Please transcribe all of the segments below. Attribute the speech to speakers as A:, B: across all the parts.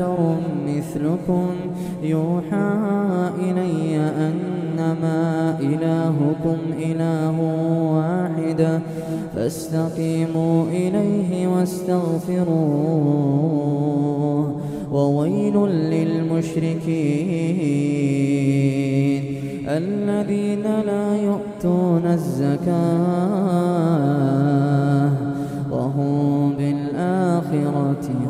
A: بشر مثلكم يوحى إلي أنما إلهكم إله واحد فاستقيموا إليه واستغفروه وويل للمشركين الذين لا يؤتون الزكاة وهم بالآخرة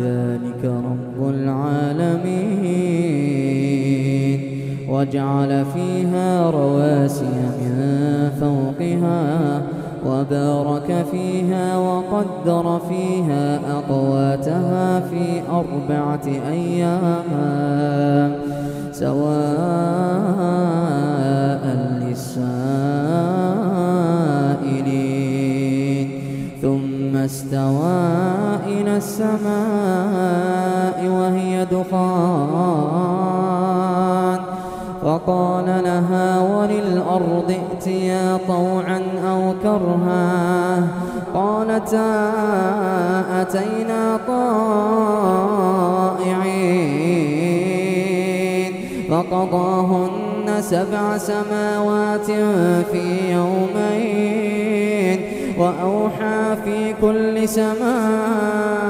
A: ذلك رب العالمين. وجعل فيها رواسي من فوقها وبارك فيها وقدر فيها أقواتها في أربعة أيام. سواء وللأرض ائتيا طوعا أو كرها قالتا أتينا طائعين فقضاهن سبع سماوات في يومين وأوحى في كل سماء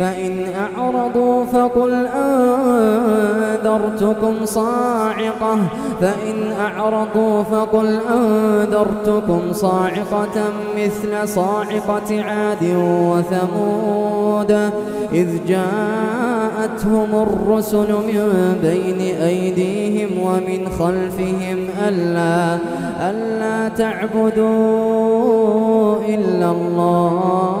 A: فإن أعرضوا فقل أنذرتكم صاعقة. فإن أعرضوا فقل أنذرتكم صاعقة مثل صاعقة عاد وثمود. إذ جاءتهم الرسل من بين أيديهم ومن خلفهم ألا ألا تعبدوا إلا الله.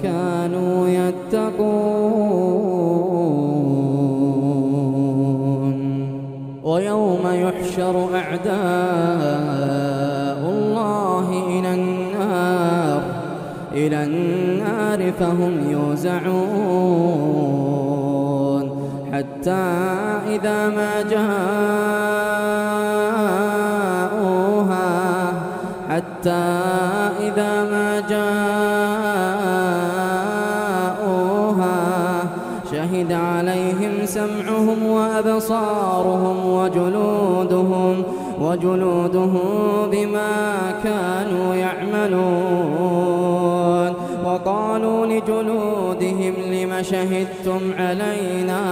A: وكانوا يتقون. ويوم يحشر أعداء الله إلى النار إلى النار فهم يوزعون. حتى إذا ما جاءوها حتى سمعهم وأبصارهم وجلودهم وجلودهم بما كانوا يعملون. وقالوا لجلودهم لم شهدتم علينا؟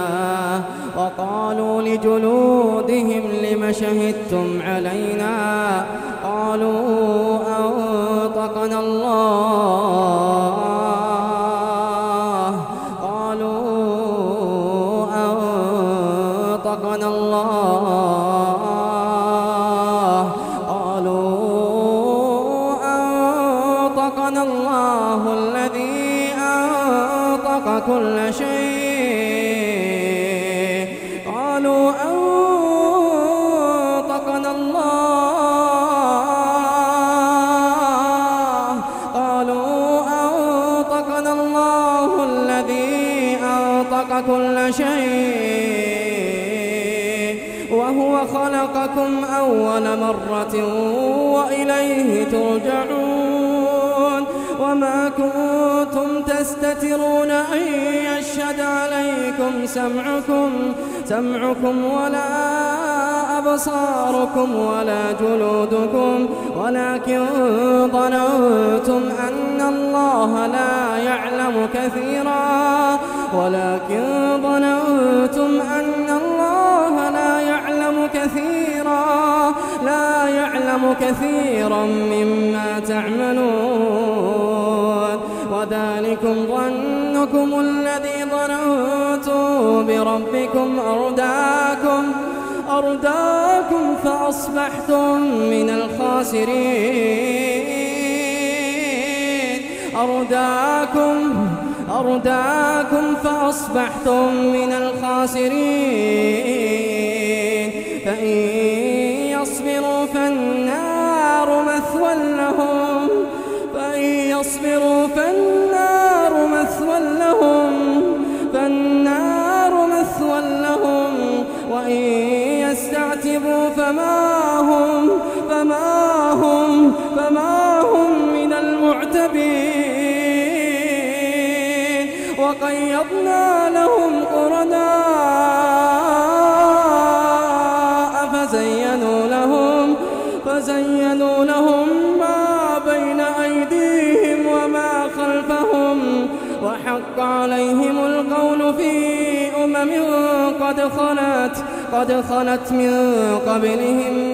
A: وقالوا لجلودهم لم شهدتم علينا؟ قالوا أنطقنا الله الله الذي أنطق كل شيء عليكم سمعكم سمعكم ولا أبصاركم ولا جلودكم ولكن ظننتم أن الله لا يعلم كثيرا ولكن ظننتم أن الله لا يعلم كثيرا لا يعلم كثيرا مما تعملون. وذلكم ظنكم الذي ظننتم بربكم أرداكم أرداكم فأصبحتم من الخاسرين. أرداكم أرداكم فأصبحتم من الخاسرين. فإن يصبروا فالنار مثوى لهم فإن يصبروا فالنار المعتبين وقيضنا لهم قرناء فزينوا لهم فزينوا لهم ما بين أيديهم وما خلفهم وحق عليهم القول في أمم قد خلت قد خلت من قبلهم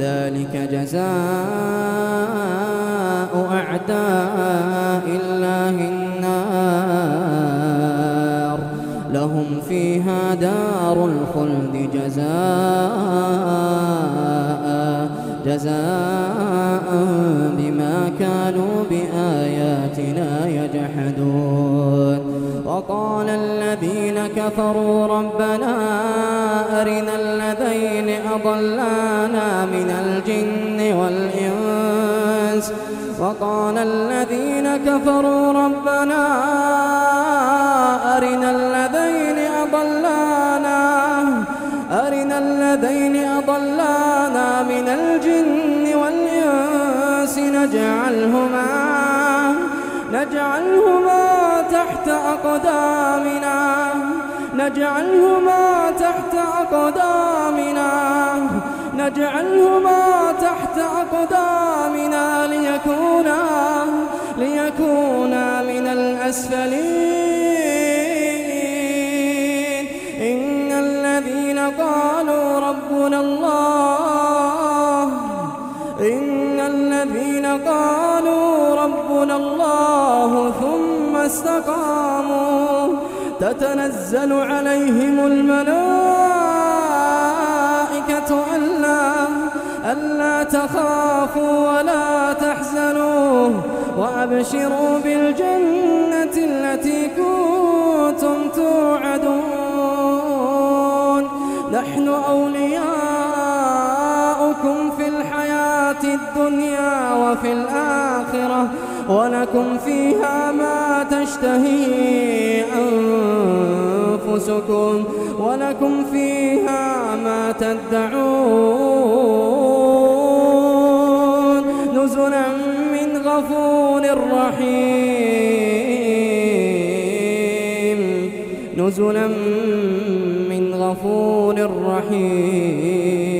A: ذلك جزاء أعداء الله النار. لهم فيها دار الخلد جزاء جزاء بما كانوا بآياتنا يجحدون. وقال الذين كفروا ربنا أرنا الذين أضلانا من الجن والإنس وقال الذين كفروا ربنا أرنا الذين أضلانا أرنا الذين أضلانا من الجن والإنس نجعلهما نجعلهما تحت أقدامنا. نجعلهما تحت أقدامنا. نجعلهما تحت أقدامنا ليكونا ليكونا من الأسفلين. إن الذين قالوا ربنا الله ثم استقاموا تتنزل عليهم الملائكة ألا, ألا تخافوا ولا تحزنوا. وأبشروا بالجنة التي كنتم توعدون. الحياة الدنيا وفي الآخرة ولكم فيها ما تشتهي أنفسكم ولكم فيها ما تدعون نزلا من غفور رحيم نزلا من غفور رحيم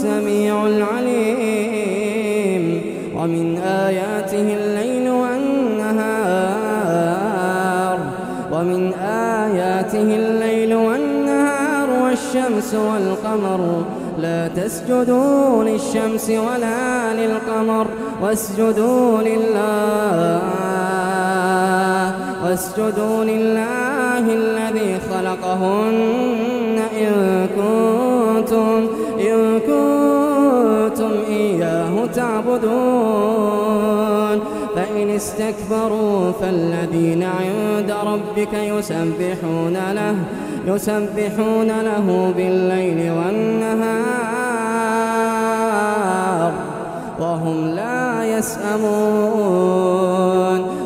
A: السميع العليم. ومن آياته الليل والنهار. ومن آياته الليل والنهار والشمس والقمر. لا تسجدوا للشمس ولا للقمر. واسجدوا لله. واسجدوا لله الذي خلقهن إن كنتم إن كنتم إياه تعبدون. فإن استكبروا فالذين عند ربك يسبحون له يسبحون له بالليل والنهار وهم لا يسأمون.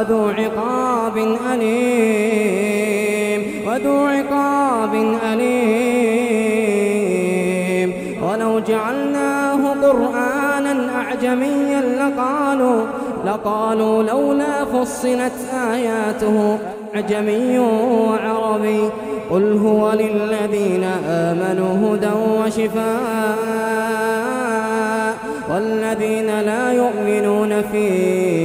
A: وذو عقاب أليم وذو عقاب أليم. ولو جعلناه قرآنا أعجميا لقالوا لقالوا لولا فصلت آياته أعجمي وعربي. قل هو للذين آمنوا هدى وشفاء والذين لا يؤمنون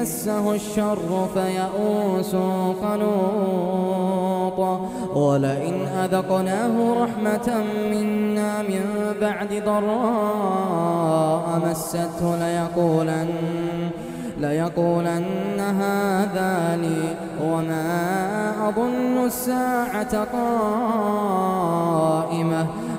A: مسه الشر فيئوس قنوط. ولئن أذقناه رحمة منا من بعد ضراء مسته ليقولن ليقولن هذا لي وما أظن الساعة قائمة.